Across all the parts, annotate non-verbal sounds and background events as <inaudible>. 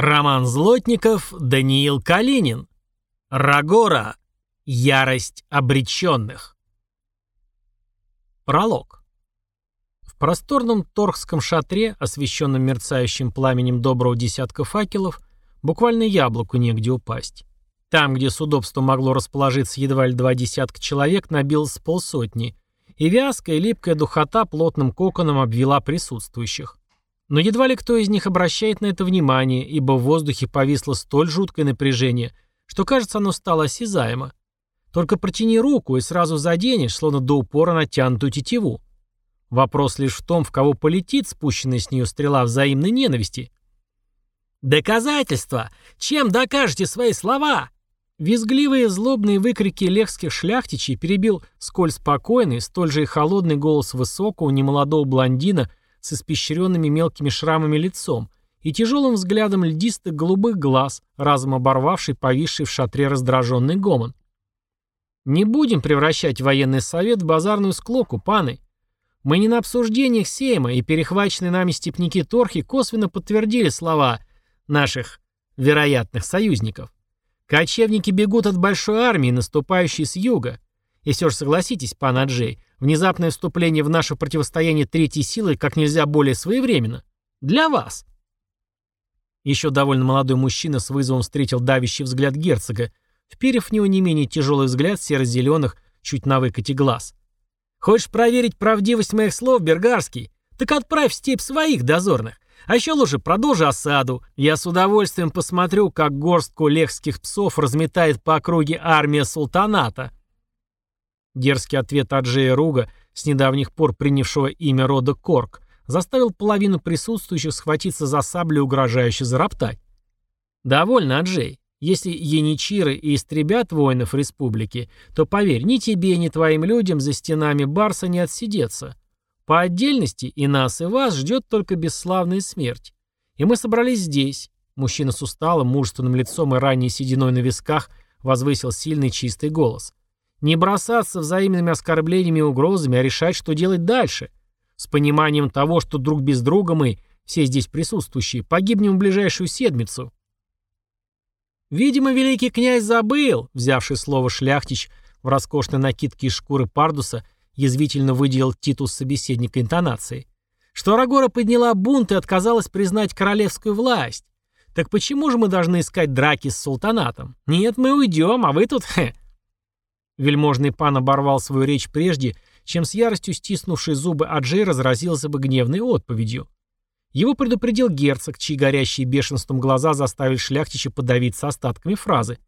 Роман Злотников, Даниил Калинин. Рагора. Ярость обреченных. Пролог. В просторном торгском шатре, освещенном мерцающим пламенем доброго десятка факелов, буквально яблоку негде упасть. Там, где с удобством могло расположиться едва ли два десятка человек, набилось полсотни, и вязкая липкая духота плотным коконом обвела присутствующих. Но едва ли кто из них обращает на это внимание, ибо в воздухе повисло столь жуткое напряжение, что, кажется, оно стало осязаемо. Только протяни руку и сразу заденешь, словно до упора натянутую тетиву. Вопрос лишь в том, в кого полетит спущенная с нее стрела взаимной ненависти. «Доказательства! Чем докажете свои слова?» Визгливые злобные выкрики лехских шляхтичей перебил сколь спокойный, столь же и холодный голос высокого, немолодого блондина с испещренными мелкими шрамами лицом и тяжелым взглядом льдистых голубых глаз, разом оборвавший повисший в шатре раздраженный гомон. «Не будем превращать военный совет в базарную склоку, паны. Мы не на обсуждениях Сейма, и перехваченные нами степники Торхи косвенно подтвердили слова наших вероятных союзников. Кочевники бегут от большой армии, наступающей с юга. И все же согласитесь, пан Аджей, Внезапное вступление в наше противостояние третьей силы как нельзя более своевременно. Для вас. Еще довольно молодой мужчина с вызовом встретил давящий взгляд герцога, вперев в него не менее тяжелый взгляд серо-зеленых, чуть на выкате глаз. «Хочешь проверить правдивость моих слов, Бергарский? Так отправь в степь своих дозорных. А еще лучше продолжи осаду. Я с удовольствием посмотрю, как горстку лехских псов разметает по округе армия султаната». Дерзкий ответ Аджея Руга, с недавних пор принявшего имя рода Корк, заставил половину присутствующих схватиться за саблю и угрожающе зароптать. «Довольно, Аджей. Если яничиры и истребят воинов республики, то, поверь, ни тебе, ни твоим людям за стенами Барса не отсидеться. По отдельности и нас, и вас ждет только бесславная смерть. И мы собрались здесь». Мужчина с усталым, мужественным лицом и ранней сединой на висках возвысил сильный чистый голос. Не бросаться взаимными оскорблениями и угрозами, а решать, что делать дальше. С пониманием того, что друг без друга мы, все здесь присутствующие, погибнем в ближайшую седмицу. Видимо, великий князь забыл, взявший слово шляхтич в роскошной накидке из шкуры пардуса, язвительно выделил титул собеседника интонацией, что Арагора подняла бунт и отказалась признать королевскую власть. Так почему же мы должны искать драки с султанатом? Нет, мы уйдем, а вы тут, <laughs> Вельможный пан оборвал свою речь прежде, чем с яростью стиснувший зубы Аджей разразился бы гневной отповедью. Его предупредил герцог, чьи горящие бешенством глаза заставили шляхтича подавиться остатками фразы.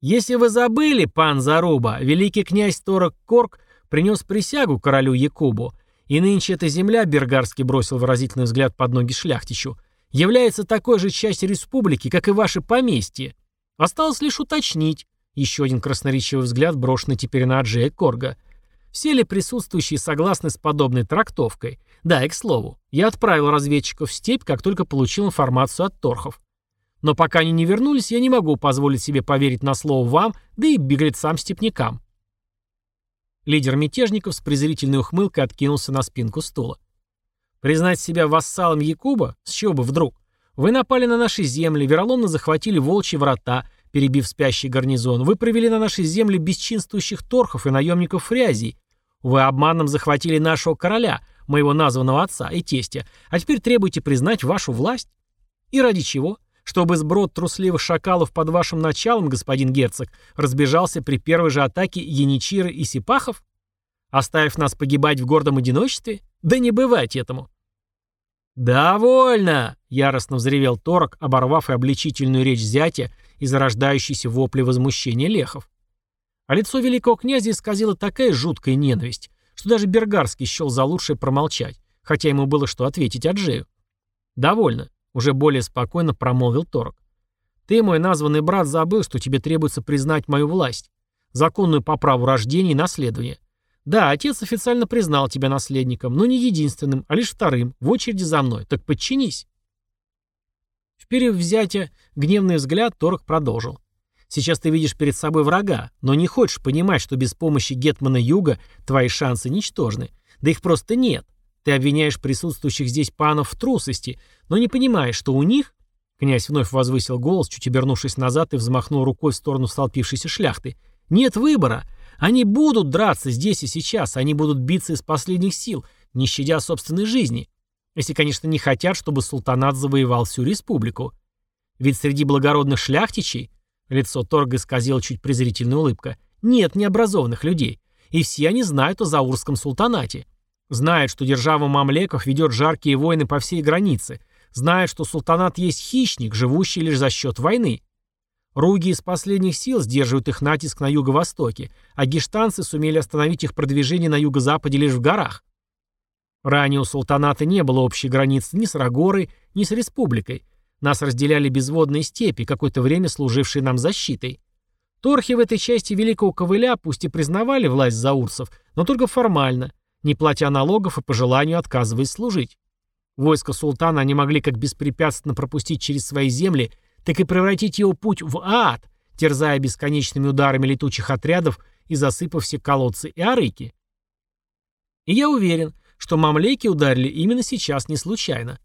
«Если вы забыли, пан Заруба, великий князь Торок Корк принес присягу королю Якубу, и нынче эта земля, Бергарский бросил выразительный взгляд под ноги шляхтичу, является такой же частью республики, как и ваше поместье. Осталось лишь уточнить, еще один красноречивый взгляд брошенный теперь на Аджея Корга. Все ли присутствующие согласны с подобной трактовкой? Да, и к слову, я отправил разведчиков в степь, как только получил информацию от торхов. Но пока они не вернулись, я не могу позволить себе поверить на слово вам, да и беглецам-степнякам. Лидер мятежников с презрительной ухмылкой откинулся на спинку стула. Признать себя вассалом Якуба? С чего бы вдруг? Вы напали на наши земли, вероломно захватили волчьи врата, перебив спящий гарнизон, вы провели на нашей земле бесчинствующих торхов и наемников фрязий. Вы обманом захватили нашего короля, моего названного отца и тестя, а теперь требуете признать вашу власть? И ради чего? Чтобы сброд трусливых шакалов под вашим началом, господин герцог, разбежался при первой же атаке яничиры и сипахов? Оставив нас погибать в гордом одиночестве? Да не бывать этому. «Довольно!» — яростно взревел Торок, оборвав и обличительную речь зятя и зарождающиеся вопли возмущения лехов. А лицо великого князя исказила такая жуткая ненависть, что даже Бергарский счел за лучшее промолчать, хотя ему было что ответить Аджею. «Довольно», — уже более спокойно промолвил Торок. «Ты, мой названный брат, забыл, что тебе требуется признать мою власть, законную по праву рождения и наследования. Да, отец официально признал тебя наследником, но не единственным, а лишь вторым, в очереди за мной. Так подчинись. Вперев взятие, гневный взгляд, Торг продолжил. Сейчас ты видишь перед собой врага, но не хочешь понимать, что без помощи Гетмана Юга твои шансы ничтожны. Да их просто нет. Ты обвиняешь присутствующих здесь панов в трусости, но не понимаешь, что у них, Князь вновь возвысил голос, чуть обернувшись назад и взмахнул рукой в сторону столпившейся шляхты. «Нет выбора! Они будут драться здесь и сейчас, они будут биться из последних сил, не щадя собственной жизни. Если, конечно, не хотят, чтобы султанат завоевал всю республику. Ведь среди благородных шляхтичей, лицо Торга исказило чуть презрительная улыбка, нет необразованных людей. И все они знают о Заурском султанате. Знают, что держава мамлеков ведет жаркие войны по всей границе. Знают, что султанат есть хищник, живущий лишь за счет войны. Руги из последних сил сдерживают их натиск на юго-востоке, а гештанцы сумели остановить их продвижение на юго-западе лишь в горах. Ранее у султаната не было общей границы ни с Рагорой, ни с республикой. Нас разделяли безводные степи, какое-то время служившие нам защитой. Торхи в этой части Великого Ковыля пусть и признавали власть заурцев, но только формально, не платя налогов и по желанию отказываясь служить. Войско султана они могли как беспрепятственно пропустить через свои земли, так и превратить его путь в ад, терзая бесконечными ударами летучих отрядов и засыпав все колодцы и арыки. И я уверен, что мамлейки ударили именно сейчас не случайно.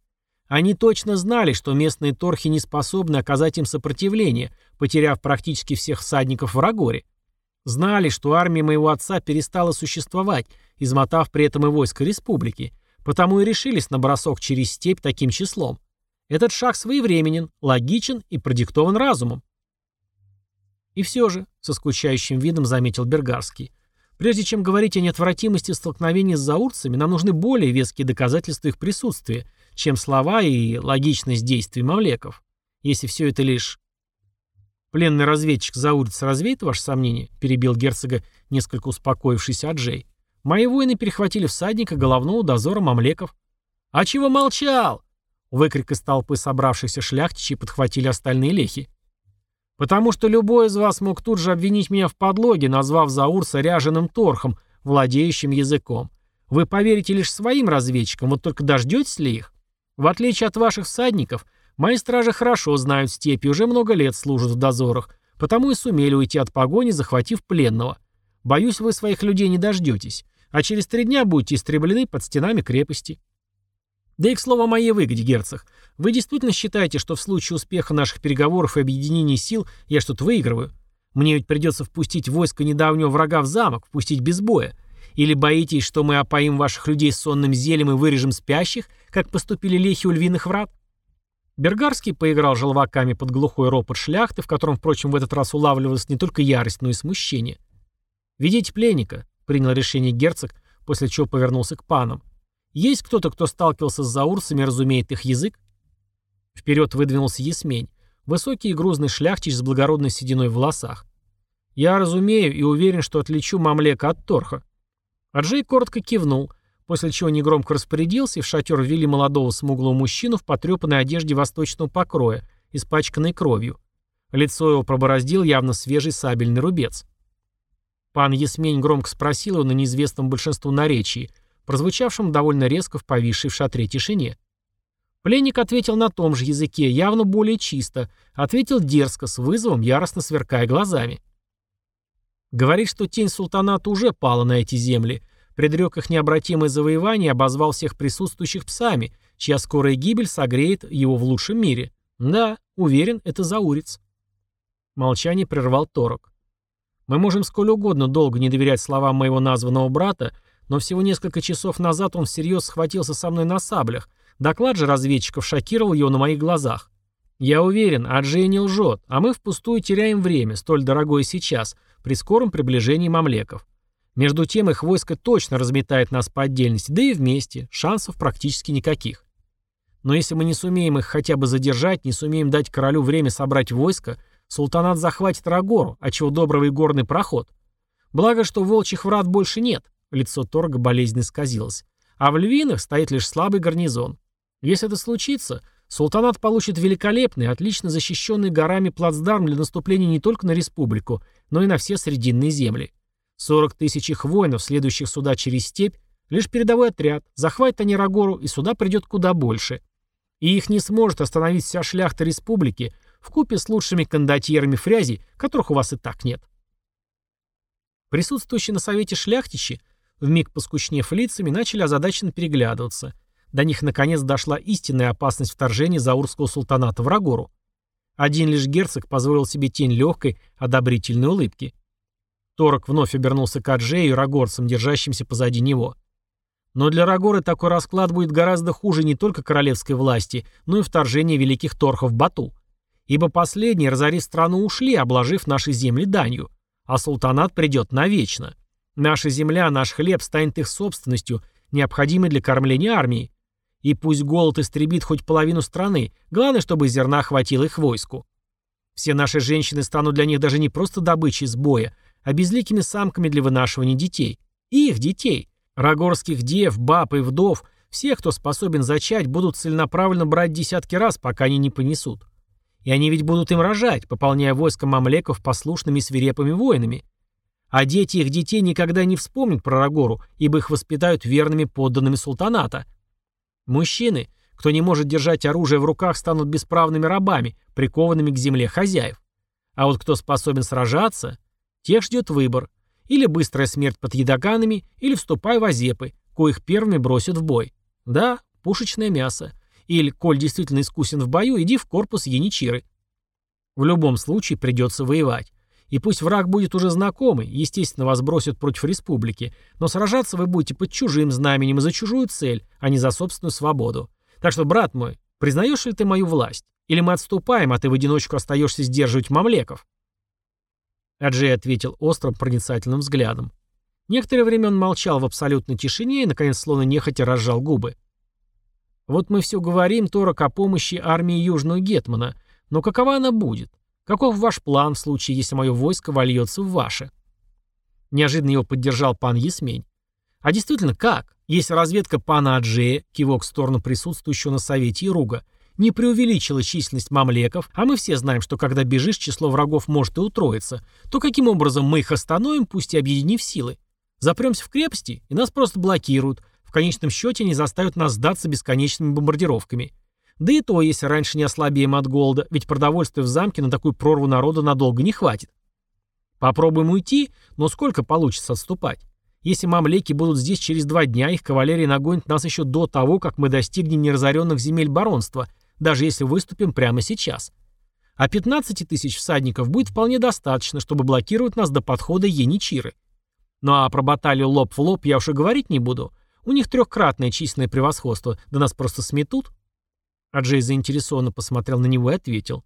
Они точно знали, что местные торхи не способны оказать им сопротивление, потеряв практически всех всадников в Рагоре. Знали, что армия моего отца перестала существовать, измотав при этом и войско республики, потому и решились на бросок через степь таким числом. Этот шаг своевременен, логичен и продиктован разумом. И все же, со скучающим видом заметил Бергарский, Прежде чем говорить о неотвратимости столкновения с заурцами, нам нужны более веские доказательства их присутствия, чем слова и логичность действий мавлеков. Если все это лишь... «Пленный разведчик заурец развеет ваши сомнения?» — перебил герцога, несколько успокоившийся Аджей. «Мои воины перехватили всадника головного дозора мамлеков». «А чего молчал?» — выкрик из толпы собравшихся шляхтичей подхватили остальные лехи. Потому что любой из вас мог тут же обвинить меня в подлоге, назвав Заурса ряженым торхом, владеющим языком. Вы поверите лишь своим разведчикам, вот только дождетесь ли их? В отличие от ваших всадников, мои стражи хорошо знают степи, уже много лет служат в дозорах, потому и сумели уйти от погони, захватив пленного. Боюсь, вы своих людей не дождетесь, а через три дня будете истреблены под стенами крепости. Да и к слову о моей выгоде, герцог. Вы действительно считаете, что в случае успеха наших переговоров и объединения сил я что-то выигрываю? Мне ведь придется впустить войско недавнего врага в замок, впустить без боя. Или боитесь, что мы опоим ваших людей сонным зелем и вырежем спящих, как поступили лехи у львиных врат? Бергарский поиграл желваками под глухой ропот шляхты, в котором, впрочем, в этот раз улавливалась не только ярость, но и смущение. «Ведите пленника», — принял решение герцог, после чего повернулся к панам. Есть кто-то, кто сталкивался с заурцами и разумеет их язык? Вперед выдвинулся Есмень, высокий и грузный шляхтич с благородной сединой в волосах. Я разумею и уверен, что отличу мамлека от торха. Аджей коротко кивнул, после чего негромко распорядился, и в шатер ввели молодого смуглого мужчину в потрепанной одежде восточного покроя, испачканной кровью. Лицо его пробороздил явно свежий сабельный рубец. Пан Есмень громко спросил его на неизвестном большинству наречии – прозвучавшем довольно резко в повисшей в шатре тишине. Пленник ответил на том же языке, явно более чисто, ответил дерзко, с вызовом, яростно сверкая глазами. Говорит, что тень султаната уже пала на эти земли, предрек их необратимое завоевание и обозвал всех присутствующих псами, чья скорая гибель согреет его в лучшем мире. Да, уверен, это заурец. Молчание прервал Торок. Мы можем сколь угодно долго не доверять словам моего названного брата, но всего несколько часов назад он всерьез схватился со мной на саблях. Доклад же разведчиков шокировал его на моих глазах. Я уверен, Аджей не лжет, а мы впустую теряем время, столь дорогое сейчас, при скором приближении мамлеков. Между тем их войско точно разметает нас по отдельности, да и вместе, шансов практически никаких. Но если мы не сумеем их хотя бы задержать, не сумеем дать королю время собрать войско, султанат захватит Рагору, а чего доброго и горный проход. Благо, что волчьих врат больше нет. Лицо Торга болезненно сказилось. А в Львинах стоит лишь слабый гарнизон. Если это случится, султанат получит великолепный, отлично защищенный горами плацдарм для наступления не только на республику, но и на все срединные земли. 40 тысяч их воинов, следующих сюда через степь, лишь передовой отряд, захватят они Рагору, и сюда придет куда больше. И их не сможет остановить вся шляхта республики, в купе с лучшими кондотьерами фрязи, которых у вас и так нет. Присутствующие на совете шляхтичи вмиг поскучнев лицами, начали озадаченно переглядываться. До них наконец дошла истинная опасность вторжения заурского султаната в Рагору. Один лишь герцог позволил себе тень легкой, одобрительной улыбки. Торок вновь обернулся к Аджею и рагорцам, держащимся позади него. Но для Рагоры такой расклад будет гораздо хуже не только королевской власти, но и вторжения великих торхов Бату. Ибо последние, разорив страну, ушли, обложив наши земли данью. А султанат придет навечно. Наша земля, наш хлеб станет их собственностью, необходимой для кормления армии. И пусть голод истребит хоть половину страны, главное, чтобы зерна хватило их войску. Все наши женщины станут для них даже не просто добычей с боя, а безликими самками для вынашивания детей. И их детей. Рогорских дев, баб и вдов, всех, кто способен зачать, будут целенаправленно брать десятки раз, пока они не понесут. И они ведь будут им рожать, пополняя войско мамлеков послушными свирепыми воинами. А дети их детей никогда не вспомнят про Рагору, ибо их воспитают верными подданными султаната. Мужчины, кто не может держать оружие в руках, станут бесправными рабами, прикованными к земле хозяев. А вот кто способен сражаться, тех ждет выбор. Или быстрая смерть под едоганами, или вступай в азепы, коих первыми бросят в бой. Да, пушечное мясо. Или, коль действительно искусен в бою, иди в корпус яничиры. В любом случае придется воевать. И пусть враг будет уже знакомый, естественно, вас бросят против республики, но сражаться вы будете под чужим знаменем и за чужую цель, а не за собственную свободу. Так что, брат мой, признаешь ли ты мою власть? Или мы отступаем, а ты в одиночку остаешься сдерживать мамлеков?» Аджей ответил острым проницательным взглядом. Некоторое время он молчал в абсолютной тишине и, наконец, словно нехотя разжал губы. «Вот мы все говорим, Торок, о помощи армии Южного Гетмана, но какова она будет? Каков ваш план в случае, если мое войско вольется в ваше?» Неожиданно его поддержал пан Ясмень. «А действительно, как? Если разведка пана Аджея, кивок в сторону присутствующего на совете Ируга, не преувеличила численность мамлеков, а мы все знаем, что когда бежишь, число врагов может и утроиться, то каким образом мы их остановим, пусть и объединив силы? Запремся в крепости, и нас просто блокируют. В конечном счете они заставят нас сдаться бесконечными бомбардировками. Да и то, если раньше не ослабеем от голода, ведь продовольствия в замке на такую прорву народа надолго не хватит. Попробуем уйти, но сколько получится отступать? Если мамлеки будут здесь через два дня, их кавалерия нагонит нас еще до того, как мы достигнем неразоренных земель баронства, даже если выступим прямо сейчас. А 15 тысяч всадников будет вполне достаточно, чтобы блокировать нас до подхода Еничиры. Ну а про баталию лоб в лоб я уже говорить не буду. У них трехкратное численное превосходство, да нас просто сметут. А Джей заинтересованно посмотрел на него и ответил.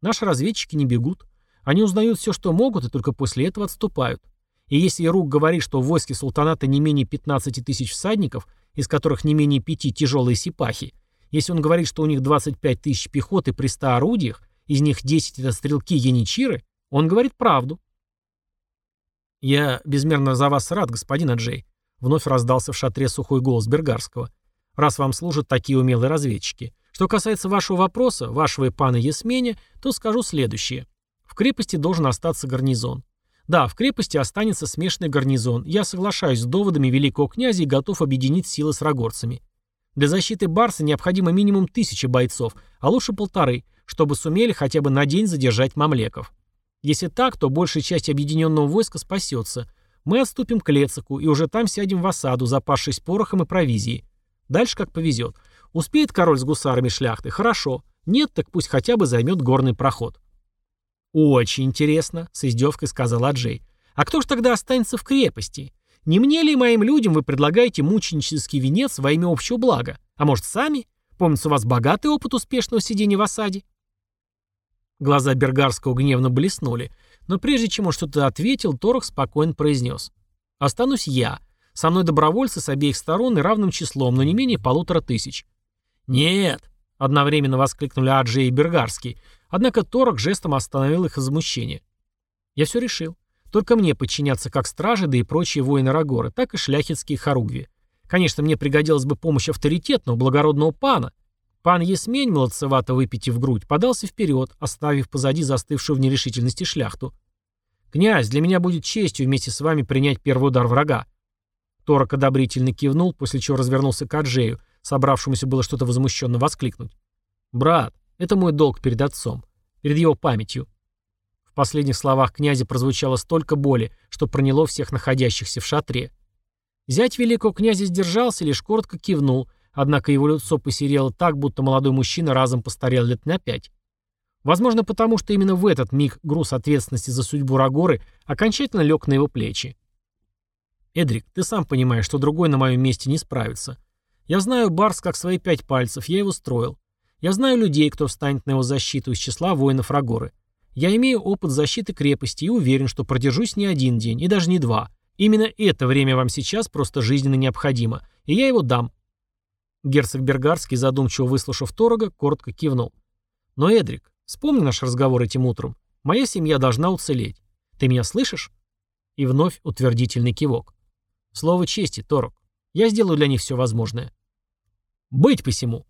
Наши разведчики не бегут. Они узнают все, что могут, и только после этого отступают. И если Ирук говорит, что в войске султаната не менее 15 тысяч всадников, из которых не менее пяти тяжелые сипахи, если он говорит, что у них 25 тысяч пехоты при 100 орудиях, из них 10 это стрелки яничиры, он говорит правду. «Я безмерно за вас рад, господин Аджей», — вновь раздался в шатре сухой голос Бергарского. «Раз вам служат такие умелые разведчики. Что касается вашего вопроса, вашего и пана Есменя, то скажу следующее. В крепости должен остаться гарнизон. Да, в крепости останется смешанный гарнизон. Я соглашаюсь с доводами великого князя и готов объединить силы с рогорцами. Для защиты Барса необходимо минимум тысячи бойцов, а лучше полторы, чтобы сумели хотя бы на день задержать мамлеков. Если так, то большая часть объединенного войска спасется. Мы отступим к Лецику и уже там сядем в осаду, запасшись порохом и провизией. Дальше как повезет. Успеет король с гусарами шляхты? Хорошо. Нет, так пусть хотя бы займет горный проход. «Очень интересно», — с издевкой сказал Аджей. «А кто ж тогда останется в крепости? Не мне ли моим людям вы предлагаете мученический венец во имя общего блага? А может, сами? Помнится, у вас богатый опыт успешного сидения в осаде?» Глаза Бергарского гневно блеснули, но прежде чем он что-то ответил, Торох спокойно произнес. «Останусь я. Со мной добровольцы с обеих сторон и равным числом, но не менее полутора тысяч. «Нет!» — одновременно воскликнули Аджей и Бергарский, однако Торок жестом остановил их возмущение. «Я все решил. Только мне подчиняться как стражи, да и прочие воины Рагоры, так и шляхетские хоругви. Конечно, мне пригодилась бы помощь авторитетного, благородного пана. Пан Есмень, молодцевато выпитив грудь, подался вперед, оставив позади застывшую в нерешительности шляхту. «Князь, для меня будет честью вместе с вами принять первый удар врага». Торок одобрительно кивнул, после чего развернулся к Аджею, собравшемуся было что-то возмущенно воскликнуть. «Брат, это мой долг перед отцом, перед его памятью». В последних словах князя прозвучало столько боли, что проняло всех находящихся в шатре. Зять великого князя сдержался, лишь коротко кивнул, однако его лицо посерело так, будто молодой мужчина разом постарел лет на пять. Возможно, потому что именно в этот миг груз ответственности за судьбу Рагоры окончательно лег на его плечи. «Эдрик, ты сам понимаешь, что другой на моем месте не справится. Я знаю Барс как свои пять пальцев, я его строил. Я знаю людей, кто встанет на его защиту из числа воинов Рагоры. Я имею опыт защиты крепости и уверен, что продержусь не один день, и даже не два. Именно это время вам сейчас просто жизненно необходимо, и я его дам». Герцог Бергарский, задумчиво выслушав Торога, коротко кивнул. «Но, Эдрик, Вспомни наш разговор этим утром. Моя семья должна уцелеть. Ты меня слышишь?» И вновь утвердительный кивок. «Слово чести, Торок. Я сделаю для них все возможное». «Быть посему!»